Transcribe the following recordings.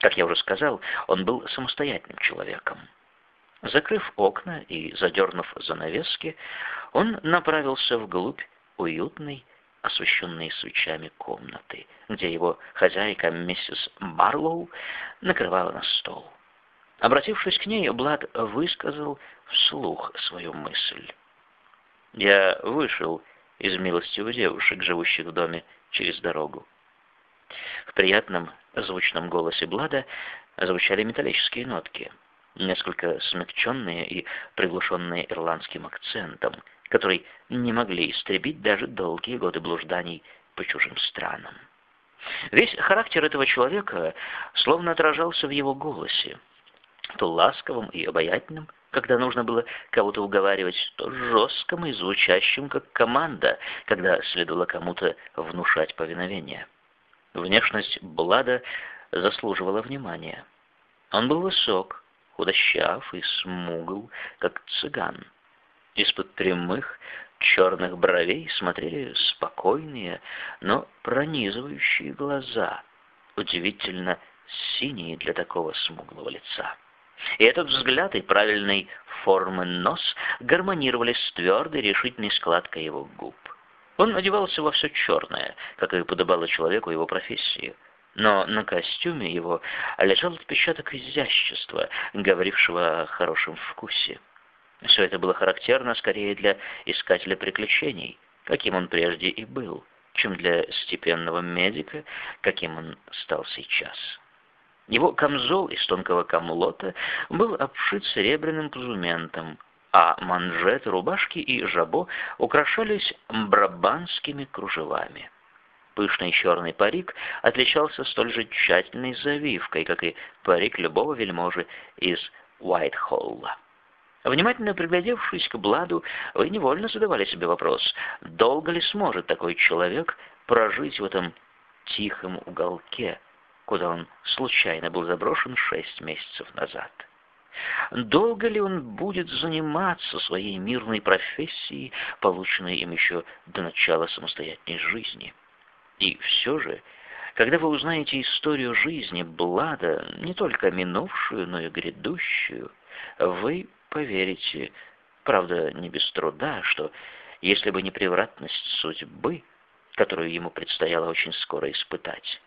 Как я уже сказал, он был самостоятельным человеком. Закрыв окна и задернув занавески, он направился вглубь уютной, освещенной свечами комнаты, где его хозяйка миссис Барлоу накрывала на стол. Обратившись к ней, Блад высказал вслух свою мысль. «Я вышел из милости у девушек, живущих в доме через дорогу. В приятном звучном голосе Блада звучали металлические нотки, несколько смягченные и приглушенные ирландским акцентом, который не могли истребить даже долгие годы блужданий по чужим странам. Весь характер этого человека словно отражался в его голосе, то ласковым и обаятельным, когда нужно было кого-то уговаривать, то жестким и звучащим, как команда, когда следовало кому-то внушать повиновение. Внешность Блада заслуживала внимания. Он был высок, худощав и смугл, как цыган. Из-под прямых черных бровей смотрели спокойные, но пронизывающие глаза, удивительно синие для такого смуглого лица. И этот взгляд и правильной формы нос гармонировали с твердой решительной складкой его губ. Он одевался во все черное, как и подобало человеку его профессии. Но на костюме его лежал отпечаток изящества, говорившего о хорошем вкусе. Все это было характерно скорее для искателя приключений, каким он прежде и был, чем для степенного медика, каким он стал сейчас. Его камзол из тонкого камлота был обшит серебряным позументом, а манжеты рубашки и жабо украшались брабанскими кружевами. Пышный черный парик отличался столь же тщательной завивкой, как и парик любого вельможи из Уайтхолла. Внимательно приглядевшись к Бладу, вы невольно задавали себе вопрос, долго ли сможет такой человек прожить в этом тихом уголке, куда он случайно был заброшен шесть месяцев назад. Долго ли он будет заниматься своей мирной профессией, полученной им еще до начала самостоятельной жизни? И все же, когда вы узнаете историю жизни Блада, не только минувшую, но и грядущую, вы поверите, правда, не без труда, что если бы не превратность судьбы, которую ему предстояло очень скоро испытать,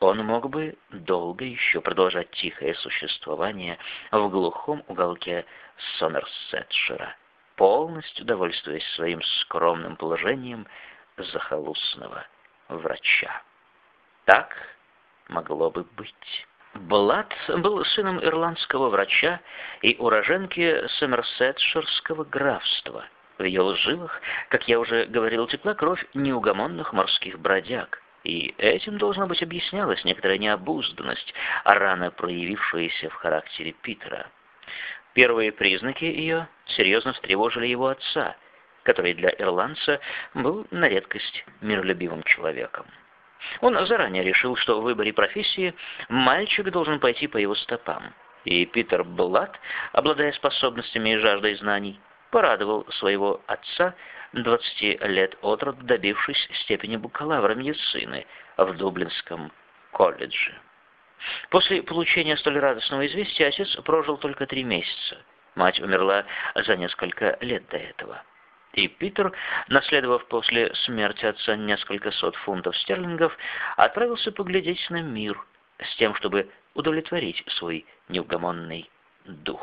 он мог бы долго еще продолжать тихое существование в глухом уголке Сомерсетшира, полностью довольствуясь своим скромным положением захолустного врача. Так могло бы быть. Блад был сыном ирландского врача и уроженки Сомерсетширского графства. В ее жилах, как я уже говорил, текла кровь неугомонных морских бродяг. И этим, должно быть, объяснялась некоторая необузданность, рано проявившаяся в характере Питера. Первые признаки ее серьезно встревожили его отца, который для ирландца был на редкость миролюбивым человеком. Он заранее решил, что в выборе профессии мальчик должен пойти по его стопам. И Питер Блад, обладая способностями и жаждой знаний, порадовал своего отца 20 лет от роду добившись степени бакалавра медицины в Дублинском колледже. После получения столь радостного известия отец прожил только три месяца. Мать умерла за несколько лет до этого. И Питер, наследовав после смерти отца несколько сот фунтов стерлингов, отправился поглядеть на мир с тем, чтобы удовлетворить свой неугомонный дух.